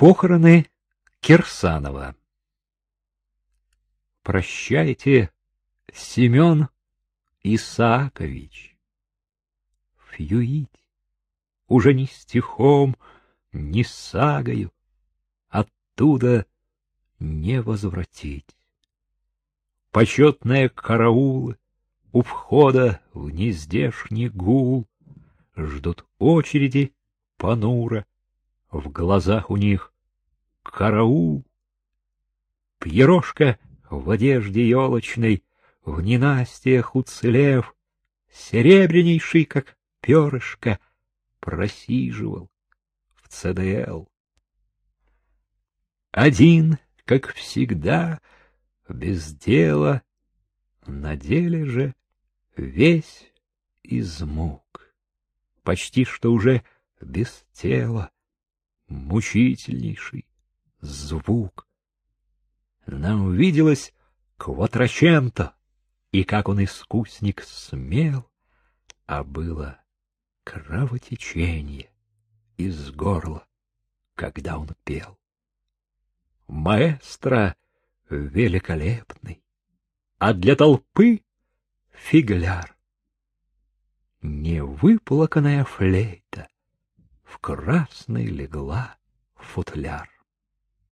Похороны Кирсанова Прощайте, Семен Исаакович. Фьюить уже не стихом, не сагою, оттуда не возвратить. Почетные караулы у входа в нездешний гул ждут очереди понуро, в глазах у них караул. Пьерошка в одежде елочной, в ненастьях уцелев, серебрянейший, как перышко, просиживал в ЦДЛ. Один, как всегда, без дела, на деле же весь измук, почти что уже без тела, мучительнейший звук. Нам виделось Кватраченто, и как он искусник смел, а было кровотечение из горла, когда он пел. Маэстро великолепный, а для толпы фигляр. Невыплаканная флейта в красный легла футляр.